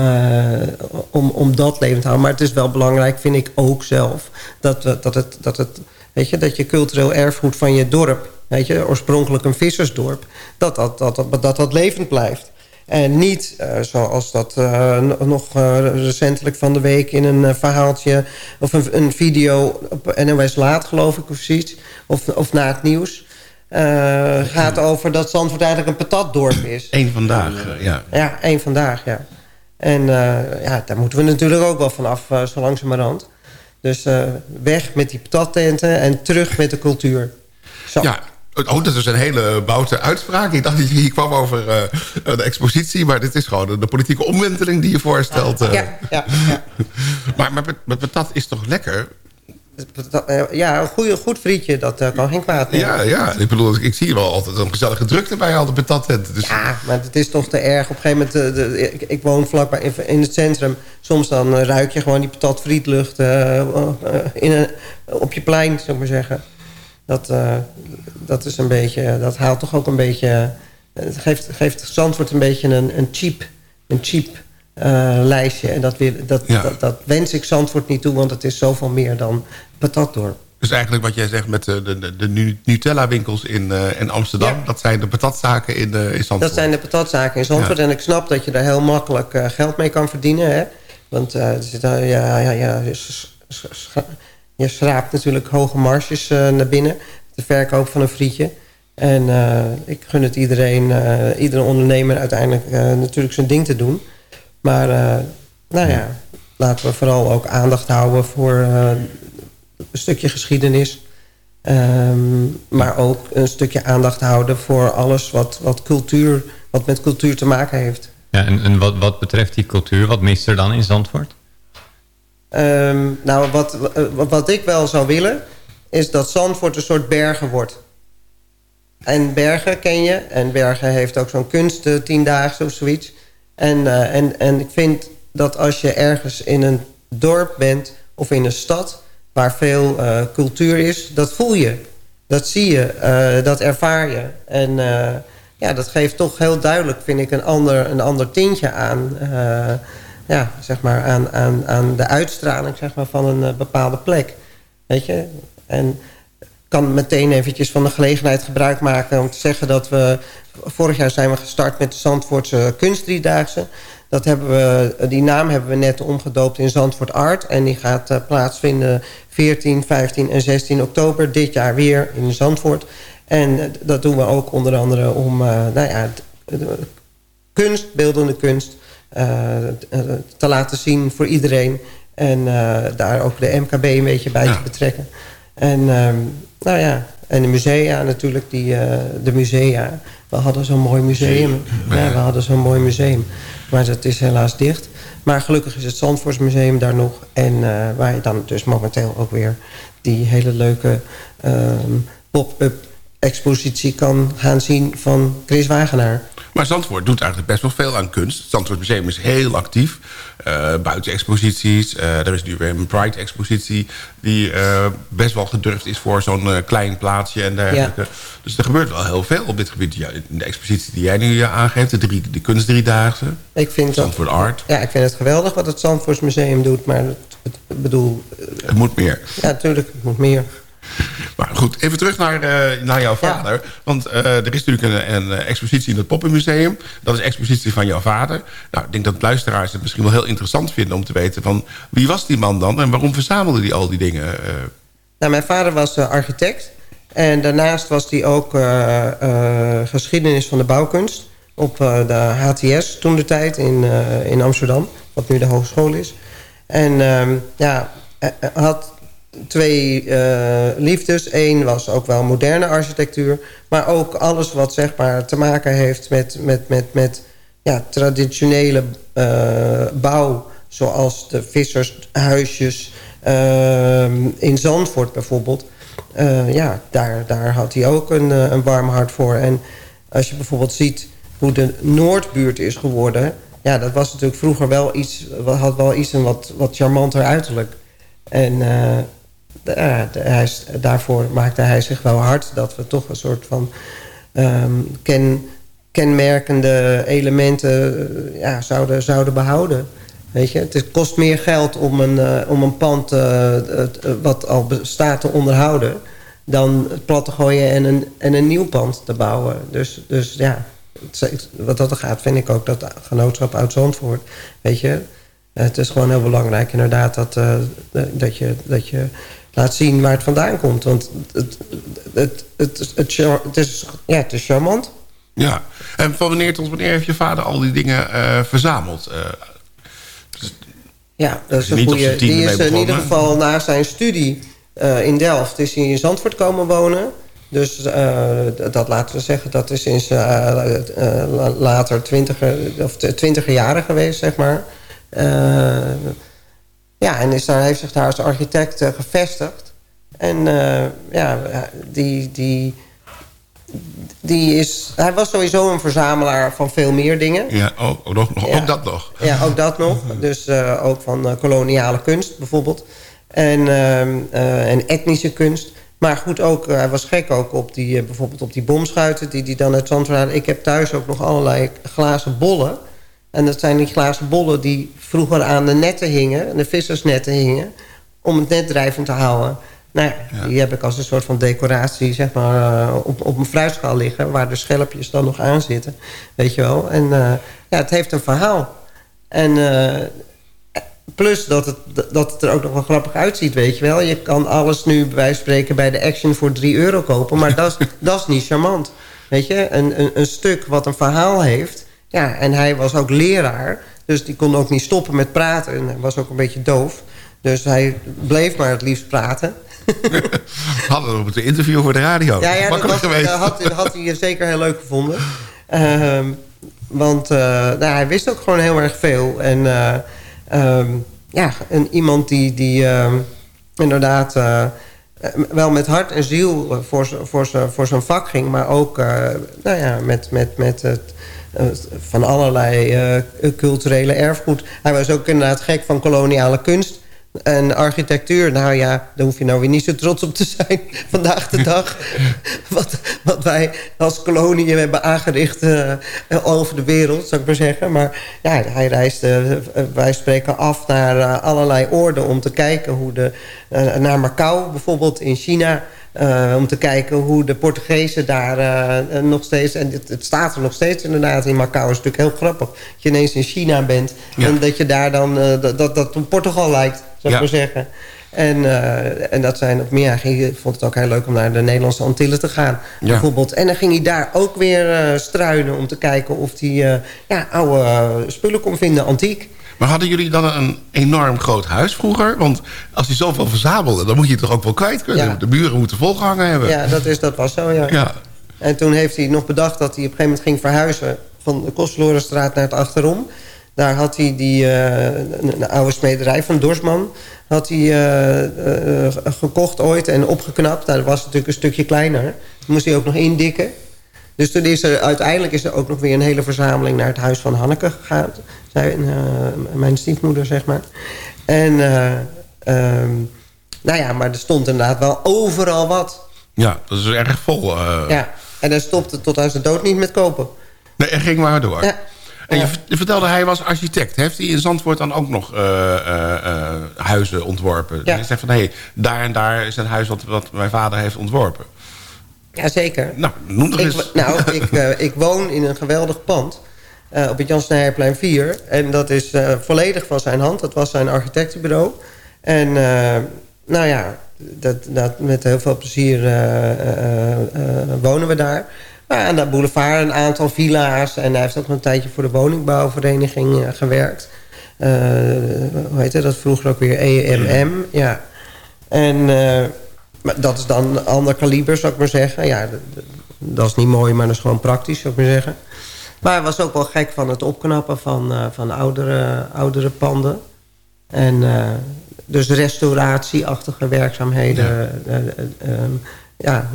om, om dat levend te houden. Maar het is wel belangrijk, vind ik ook zelf... dat, dat, het, dat, het, weet je, dat je cultureel erfgoed van je dorp... Weet je, oorspronkelijk een vissersdorp... dat dat, dat, dat, dat, dat levend blijft. En niet eh, zoals dat eh, no- nog eh, recentelijk van de week in een verhaaltje... of een, een video op NOS Laat, geloof ik, of zoiets. Of, of na het nieuws. gaat over dat Zandvoort eigenlijk een patatdorp is. (clears throat) Eén vandaag, ja. Ja, één vandaag, ja. En ja, daar moeten we natuurlijk ook wel vanaf, zo langzamerhand. Dus weg met die patattenten en terug met de cultuur. Zo. Ja, oh, dat is een hele boute uitspraak. Ik dacht dat je hier kwam over eh, de expositie... maar dit is gewoon de, de politieke omwenteling die je voorstelt. eh. Ja, ja, (laughs) maar maar met, met patat is toch lekker? Eh, Ja, een goede, goed frietje, dat kan geen kwaad. meer. Ja, ja. Ik bedoel, ik zie wel altijd een gezellige drukte bij al de patattent. Dus... Ja, maar het is toch te erg. Op een gegeven moment, de, ik, ik woon vlakbij in, in het centrum. Soms dan ruik je gewoon die patatfrietlucht eh, in een, op je plein, zou ik maar zeggen. Dat, eh, dat is een beetje, dat haalt toch ook een beetje... eh, Het geeft, geeft Zandvoort een beetje een, een cheap, een cheap eh, lijstje. En dat, wil, dat, Ja. dat, dat wens ik Zandvoort niet toe, want het is zoveel meer dan patatdorp. Dus eigenlijk wat jij zegt met de, de, de, de Nu- Nutella-winkels in, in Amsterdam... dat zijn de patatzaken in, eh in Zandvoort. Dat zijn de patatzaken in Zandvoort. Ja. En ik snap dat je daar heel makkelijk geld mee kan verdienen. Hè? Want er zit, ja, ja, ja, je, schraapt natuurlijk hoge marges eh, naar binnen. De verkoop van een frietje. En eh, ik gun het iedereen, eh, iedere ondernemer uiteindelijk natuurlijk zijn ding te doen. Maar nou ja, laten we vooral ook aandacht houden voor een stukje geschiedenis. Ehm, maar ook een stukje aandacht houden voor alles wat, wat, cultuur, wat met cultuur te maken heeft. Ja, en en wat, wat betreft die cultuur, wat mist er dan in Zandvoort? Ehm, nou, wat, wat, wat ik wel zou willen, is dat Zandvoort een soort bergen wordt. En Bergen ken je. En Bergen heeft ook zo'n kunst, eh, tiendaagse of zoiets. En, eh, en, en ik vind dat als je ergens in een dorp bent of in een stad... waar veel eh, cultuur is, dat voel je. Dat zie je, eh, dat ervaar je. En eh, ja, dat geeft toch heel duidelijk, vind ik, een ander, een ander tintje aan... ja, zeg maar, aan, aan, aan de uitstraling zeg maar, van een eh, bepaalde plek. Weet je? En kan meteen eventjes van de gelegenheid gebruik maken om te zeggen dat we... Vorig jaar zijn we gestart met de Zandvoortse kunstdriedaagse. Dat hebben we, die naam hebben we net omgedoopt in Zandvoort Art. En die gaat eh, plaatsvinden 14, 15 en 16 oktober dit jaar weer in Zandvoort. En eh, dat doen we ook onder andere om nou ja, kunst, beeldende kunst... eh, t- te laten zien voor iedereen. En eh, daar ook de MKB een beetje bij te betrekken. En ehm, nou ja, en de musea natuurlijk, die, eh, de musea. We hadden zo'n mooi museum. Ja, we hadden zo'n mooi museum. Maar dat is helaas dicht. Maar gelukkig is het Zandvoortsmuseum daar nog. En eh, waar je dan dus momenteel ook weer die hele leuke ehm, pop-up expositie kan gaan zien van Chris Wagenaar. Maar Zandvoort doet eigenlijk best wel veel aan kunst. Het Zandvoort Museum is heel actief. Eh buiten exposities. Eh, er is nu weer een Pride-expositie... die eh, best wel gedurfd is voor zo'n klein plaatsje en dergelijke. Dus er gebeurt wel heel veel op dit gebied. Ja, de expositie die jij nu aangeeft, de, drie, de kunstdriedaagse. Ik vind dat, Zandvoort Art. Ja, ik vind het geweldig wat het Zandvoortsmuseum doet. Maar het, het- ik bedoel... Het moet meer. Ja, natuurlijk, het moet meer. Maar goed, even terug naar, eh, naar jouw vader. Want eh, er is natuurlijk een, een expositie in het Poppenmuseum. Dat is een expositie van jouw vader. Nou, ik denk dat luisteraars het misschien wel heel interessant vinden... om te weten van wie was die man dan... en waarom verzamelde hij al die dingen? eh? Nou, mijn vader was architect. En daarnaast was hij ook geschiedenis van de bouwkunst... op de HTS toen de tijd in, in Amsterdam. Wat nu de hogeschool is. En ehm, ja, had twee eh, liefdes. Eén was ook wel moderne architectuur. Maar ook alles wat zeg maar, te maken heeft met, met, met, met ja, traditionele eh, bouw. Zoals de vissershuisjes ehm, in Zandvoort bijvoorbeeld. Eh, ja, daar, daar had hij ook een, eh, een warm hart voor. En als je bijvoorbeeld ziet hoe de Noordbuurt is geworden... ja, dat was natuurlijk vroeger wel iets... had wel iets een wat, wat charmanter uiterlijk. En eh, is- daarvoor maakte hij zich wel hard... dat we toch een soort van ehm, ken, kenmerkende elementen eh, ja, zouden, zouden behouden. Weet je, het kost meer geld om een, eh, om een pand eh, eh, wat al bestaat te onderhouden... dan plat te gooien en een, en een nieuw pand te bouwen. Dus, dus ja, wat dat gaat vind ik ook dat genootschap uit Zandvoort... weet je, het is gewoon heel belangrijk inderdaad dat, eh, dat, je, dat je laat zien waar het vandaan komt. Want het, het, het, het, is, ja, het is charmant. Ja, en van wanneer tot wanneer heeft je vader al die dingen eh, verzameld? Eh, Ja, dat is een goede. Die is in ieder geval na zijn studie eh, in Delft is hij in Zandvoort komen wonen. Dus dat laten we zeggen, dat is sinds la- later twintiger, of twintiger jaren geweest, zeg maar. Ja, en is daar, heeft zich daar als architect eh, gevestigd. En eh, ja, die, die, die is... Hij was sowieso een verzamelaar van veel meer dingen. ja, ook, nog, nog- Ja. ook dat nog. Ja, ook dat nog. (laughs) Dus eh, ook van koloniale kunst bijvoorbeeld. En, ehm, eh, en etnische kunst. Maar goed, ook, hij was gek ook op die, bijvoorbeeld op die bomschuiten... die die dan uit Zandvoort. Ik heb thuis ook nog allerlei glazen bollen. En dat zijn die glazen bollen die vroeger aan de netten hingen... de vissersnetten hingen... om het net drijvend te houden. Nou ja, die heb ik als een soort van decoratie zeg maar, eh, op, op mijn fruitschaal liggen... waar de schelpjes dan nog aan zitten. Weet je wel. En eh, ja, het heeft een verhaal. En eh, plus dat het, dat het er ook nog wel grappig uitziet, weet je wel. Je kan alles nu bij wijze van spreken bij de Action voor 3 euro kopen... maar dat is, (laughs) dat is niet charmant. Weet je, een, een, een stuk wat een verhaal heeft... Ja, en hij was ook leraar, dus die kon ook niet stoppen met praten. En hij was ook een beetje doof. Dus hij bleef maar het liefst praten. (laughs) Hadden we moeten interview voor de radio. Ja, ja dat, was, geweest. had, had hij zeker heel leuk gevonden. Ehm, want eh, nou, hij wist ook gewoon heel erg veel. En eh, ehm, ja, en iemand die, die ehm, inderdaad eh, wel met hart en ziel voor, voor, voor zijn vak ging. Maar ook nou ja, met, met, met het, van allerlei eh, culturele erfgoed. Hij was ook inderdaad gek van koloniale kunst. En architectuur, nou ja, daar hoef je nou weer niet zo trots op te zijn (laughs) vandaag de dag. (laughs) wat, wat wij als kolonie hebben aangericht eh, over de wereld, zou ik maar zeggen. Maar ja, hij reisde, eh, wij spreken af naar eh, allerlei oorden om te kijken hoe de, eh, naar Macau bijvoorbeeld in China. Eh, om te kijken hoe de Portugezen daar eh, nog steeds... en het, het staat er nog steeds inderdaad in Macau. is natuurlijk heel grappig. Dat je ineens in China bent... Ja. en dat je daar dan... eh, dat, dat, dat op Portugal lijkt, zou ik maar zeggen. En, en dat zijn nog meer. Hij vond het ook heel leuk om naar de Nederlandse Antillen te gaan. Ja. Bijvoorbeeld. En dan ging hij daar ook weer struinen... om te kijken of hij ja, oude spullen kon vinden, antiek. Maar hadden jullie dan een enorm groot huis vroeger? Want als je zoveel verzamelde, dan moet je het toch ook wel kwijt kunnen? Ja. De buren moeten volgehangen hebben. Ja, dat, is, dat was zo, ja. Ja. En toen heeft hij nog bedacht dat hij op een gegeven moment ging verhuizen... van de Kostelorenstraat naar het Achterom. Daar had hij die, eh, een, oude smederij van Dorsman... had hij eh, eh, gekocht ooit en opgeknapt. Nou, dat was natuurlijk een stukje kleiner. Dat moest hij ook nog indikken. Dus toen is er uiteindelijk is er ook nog weer een hele verzameling... naar het huis van Hanneke gegaan. Zij, eh, mijn stiefmoeder, zeg maar. En... eh, ehm, nou ja, maar er stond inderdaad wel overal wat. Ja, dat is erg vol. eh. Ja, en hij stopte tot aan zijn dood niet met kopen. Nee, en ging maar door. Ja. En je, vertelde hij was architect. Heeft hij in Zandvoort dan ook nog huizen ontworpen? Ja. Je zegt van, hé, hey, daar en daar is een huis wat, wat mijn vader heeft ontworpen. Jazeker. Nou, noem er Ik, eens. nou, ik, eh, ik woon in een geweldig pand. eh, op het Jan Snijerplein 4. En dat is eh, volledig van zijn hand. Dat was zijn architectenbureau. En nou ja, dat, dat, met heel veel plezier wonen we daar. Maar aan de boulevard een aantal villa's. En hij heeft ook nog een tijdje voor de woningbouwvereniging gewerkt. Hoe heette dat vroeger ook weer? EMM, ja. En maar dat is dan een ander kaliber, zou ik maar zeggen. Ja, dat, is niet mooi, maar dat is gewoon praktisch, zou ik maar zeggen. Maar hij was ook wel gek van het opknappen van, eh, van oudere, oudere panden. En eh, dus restauratieachtige werkzaamheden, eh, ehm, ja,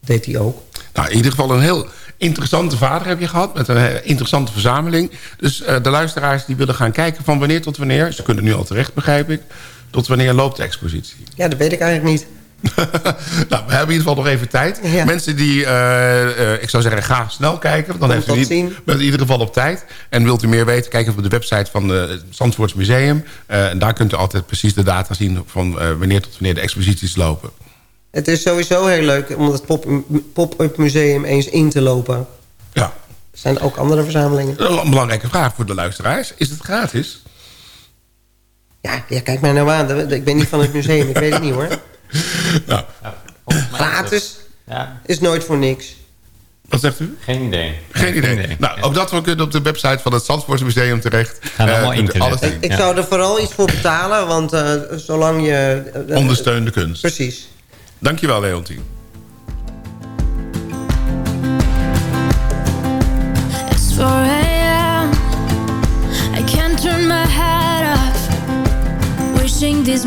deed hij ook. Nou, in ieder geval een heel interessante vader heb je gehad... met een interessante verzameling. Dus de luisteraars die willen gaan kijken van wanneer tot wanneer... ze kunnen nu al terecht, begrijp ik... tot wanneer loopt de expositie? Ja, dat weet ik eigenlijk niet. (laughs) Nou, we hebben in ieder geval nog even tijd. Mensen die, eh, eh, ik zou zeggen, ga snel kijken. Dan heeft u niet, zien. bent in ieder geval op tijd. En wilt u meer weten, kijk even op de website van de- het Zandvoorts Museum. Eh, en daar kunt u altijd precies de data zien van eh, wanneer tot wanneer de exposities lopen. Het is sowieso heel leuk om het pop- pop-up museum eens in te lopen. Ja. Er zijn ook andere verzamelingen. Een belangrijke vraag voor de luisteraars. Is het gratis? Ja, ja kijk mij nou aan. Ik ben niet van het museum, ik weet het niet hoor. Nou. Gratis Ja. is nooit voor niks. Wat zegt u? Geen idee. Geen idee. Nou, ook dat we kunnen op de website van het Zandvoorts Museum terecht. Gaan Eh, allemaal internet. alles zien. Ik zou er vooral iets voor betalen, want eh, zolang je... eh, Ondersteun de kunst. Precies. Dankjewel, Leontien. It's 4 a.m. I can't turn my head off. Wishing these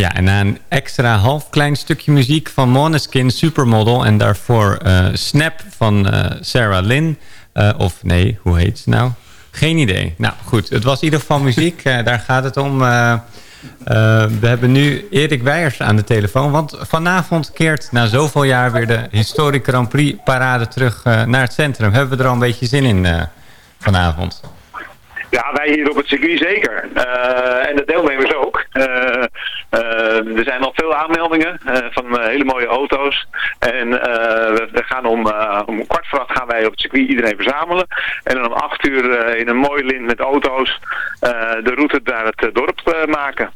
Ja, en na een extra half klein stukje muziek van Måneskin Supermodel... en daarvoor eh, Snap van eh, Sarah Lynn. Eh, of nee, hoe heet ze nou? Geen idee. Nou goed, het was in ieder geval muziek. (laughs) Daar gaat het om. We hebben nu Erik Weijers aan de telefoon. Want vanavond keert na zoveel jaar weer de Historic Grand Prix parade terug naar het centrum. Hebben we er al een beetje zin in vanavond? Ja, wij hier op het circuit zeker. Eh, en de deelnemers ook. Eh, er zijn al veel aanmeldingen van hele mooie auto's. En we, we gaan om, om kwart voor acht gaan wij op het circuit iedereen verzamelen. En dan om acht uur in een mooi lint met auto's de route naar het dorp maken.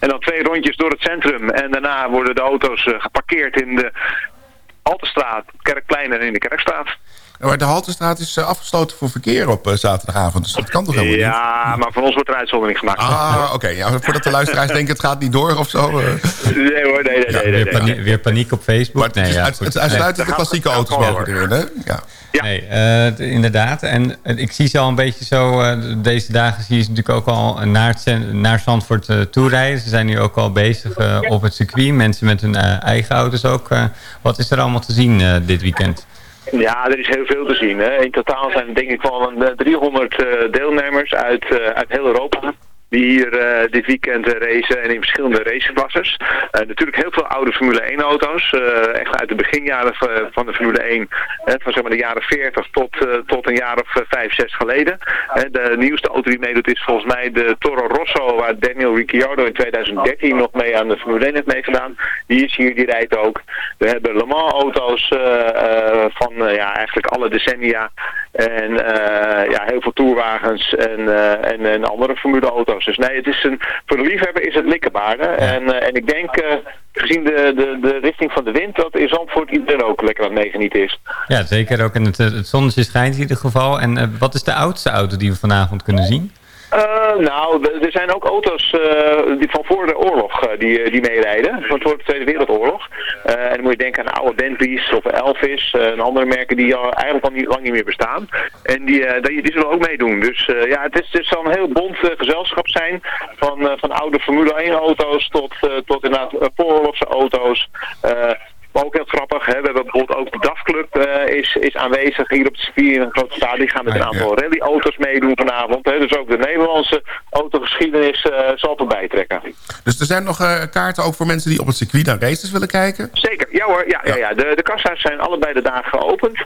En dan twee rondjes door het centrum. En daarna worden de auto's geparkeerd in de Altenstraat, Kerkplein en in de Kerkstraat. Maar de Haltestraat is eh, afgesloten voor verkeer op eh, zaterdagavond. Dus dat kan toch helemaal niet? Ja, maar voor ons wordt er uitzondering gemaakt. Ah, oké. Ja, voordat de luisteraars denken het gaat niet door of zo. eh. Nee hoor, nee, nee, nee. nee, weer, nee. panie- weer paniek op Facebook. Maar het, is nee, ja, uit- goed. het uitsluitend Nee. de klassieke auto's mogen erin, hè? Ja. Nee, eh, t- inderdaad. En ik zie ze al een beetje zo... eh, deze dagen zie je ze natuurlijk ook al naar, het cen- naar Zandvoort eh, toerijden. Ze zijn nu ook al bezig op het circuit. Mensen met hun eigen auto's ook. Wat is er allemaal te zien eh, dit weekend? Ja, er is heel veel te zien. Hè. In totaal zijn er denk ik wel een, eh, 300 eh, deelnemers uit, eh, uit heel Europa. Die hier eh, dit weekend eh, racen en in verschillende raceklasses. Eh, natuurlijk heel veel oude Formule 1 auto's. eh, echt uit de beginjaren van, de Formule 1. hè, van zeg maar de jaren 40 tot, eh, tot een jaar of 5, 6 geleden. De nieuwste auto die meedoet is volgens mij de Toro Rosso. Waar Daniel Ricciardo in 2013 nog mee aan de Formule 1 heeft meegedaan. Die is hier, die rijdt ook. We hebben Le Mans auto's eh, eh, van eh, ja, eigenlijk alle decennia. En ja, heel veel tourwagens en, en, en andere Formule auto's. Dus nee, het is een, voor de liefhebber is het likkenbaarden. En, eh, en ik denk, gezien de, de, de richting van de wind, dat in Zandvoort iedereen ook lekker aan meegenieten is. Ja, zeker ook. En het, het zonnetje schijnt in ieder geval. En wat is de oudste auto die we vanavond kunnen zien? Eh, nou, er zijn ook auto's eh, die van voor de oorlog eh, die, die meerijden. Van voor de Tweede Wereldoorlog. En dan moet je denken aan oude Bentleys of Elvis en andere merken die al, eigenlijk al niet, lang niet meer bestaan. En die, die, die zullen ook meedoen. Dus ja, het, is, het zal een heel bond gezelschap zijn. Van, van oude Formule 1 auto's tot, tot inderdaad vooroorlogse auto's. Maar ook heel grappig, hè? we hebben bijvoorbeeld ook de DAF Club eh, is, is aanwezig hier op het circuit in een grote stadion. Die gaan met een aantal rallyauto's meedoen vanavond. Hè? Dus ook de Nederlandse autogeschiedenis eh, zal erbij trekken. Dus er zijn nog eh, kaarten ook voor mensen die op het circuit naar races willen kijken? Zeker, ja hoor. Ja, ja. Ja, De, de kassa's zijn allebei de dagen geopend.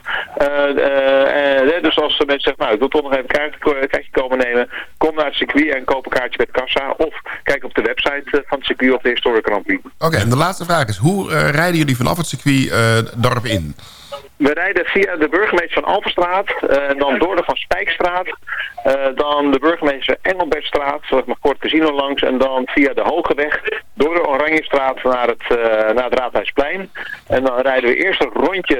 Dus als mensen zeggen, nou ik wil toch nog even een kaart, kaartje komen nemen. Kom naar het circuit en koop een kaartje bij de kassa. Of kijk op de website van het circuit of de Historic Grand Prix. Oké, en de laatste vraag is, hoe rijden jullie vanaf het circuit eh, dorp in? We rijden via de burgemeester van Alpenstraat, eh, en dan door de Van Spijkstraat, eh, dan de burgemeester Engelbertstraat, zoals maar kort casino langs, en dan via de Hogeweg door de Oranjestraat naar het, eh, naar het Raadhuisplein. En dan rijden we eerst een rondje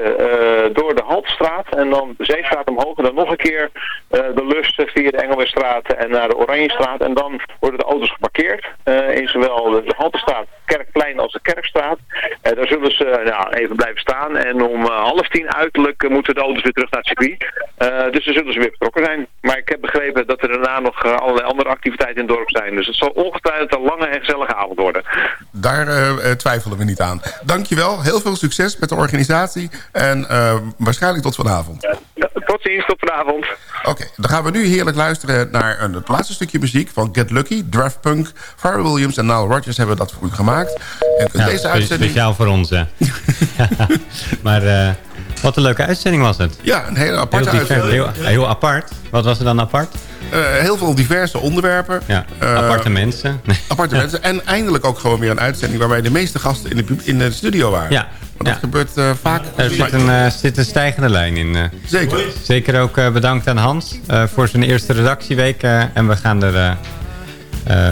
door de Haltstraat en dan de Zeestraat omhoog en dan nog een keer de Lust via de Engelbertstraat en naar de Oranjestraat. En dan worden de auto's geparkeerd in zowel de, Haltestraat, Kerkplein als de Kerkstraat. En daar zullen ze nou, even blijven staan en om half tien uiterlijk eh, moeten de auto's weer terug naar het circuit. Eh, dus dan zullen ze weer vertrokken zijn. Maar ik heb begrepen dat er daarna nog eh, allerlei andere activiteiten in het dorp zijn. Dus het zal ongetwijfeld een lange en gezellige avond worden. Daar eh, twijfelen we niet aan. Dankjewel, heel veel succes met de organisatie en eh, waarschijnlijk tot vanavond. Tot ziens, tot vanavond. Oké, dan gaan we nu heerlijk luisteren naar een, het laatste stukje muziek van Get Lucky, Draft Punk, Pharrell Williams en Nile Rodgers hebben dat voor u gemaakt. En Ja, deze uitzending... Speciaal voor ons, hè. (laughs) (laughs) maar eh, wat een leuke uitzending was het. Ja, een hele aparte heel, uitzending. heel, heel apart. Wat was er dan apart? Eh, heel veel diverse onderwerpen. Ja, Eh, aparte mensen. (laughs) Aparte mensen. En eindelijk ook gewoon weer een uitzending... waarbij de meeste gasten in de, pub- in de studio waren. Ja. Want dat gebeurt eh, vaak. Er zit een, zit een stijgende lijn in. Zeker. Zeker ook bedankt aan Hans voor zijn eerste redactieweek. en we gaan er...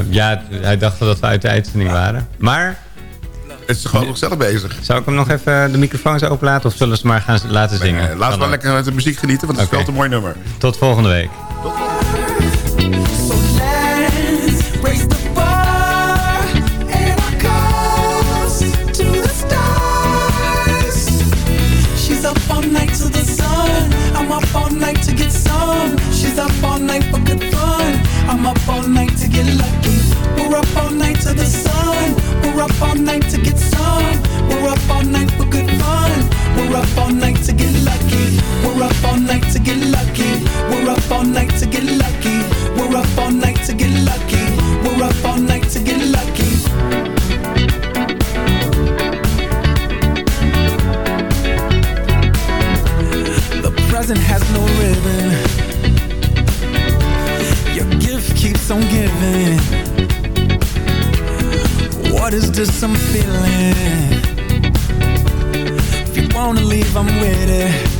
ja, hij dacht dat we uit de uitzending waren. Maar... Het is gewoon nog zelf bezig. Zou ik hem nog even eh, de microfoons openlaten of zullen ze maar gaan laten eh, zingen? Nee, laat maar lekker met de muziek genieten, want het okay. is wel een mooi nummer. Tot volgende week. We're up all night to get lucky. We're up all night to get lucky. We're up all night to get lucky. We're up all night to get lucky. We're up all night to get lucky. The present has no ribbon. Your gift keeps on giving. What is this I'm feeling? believe I'm with it.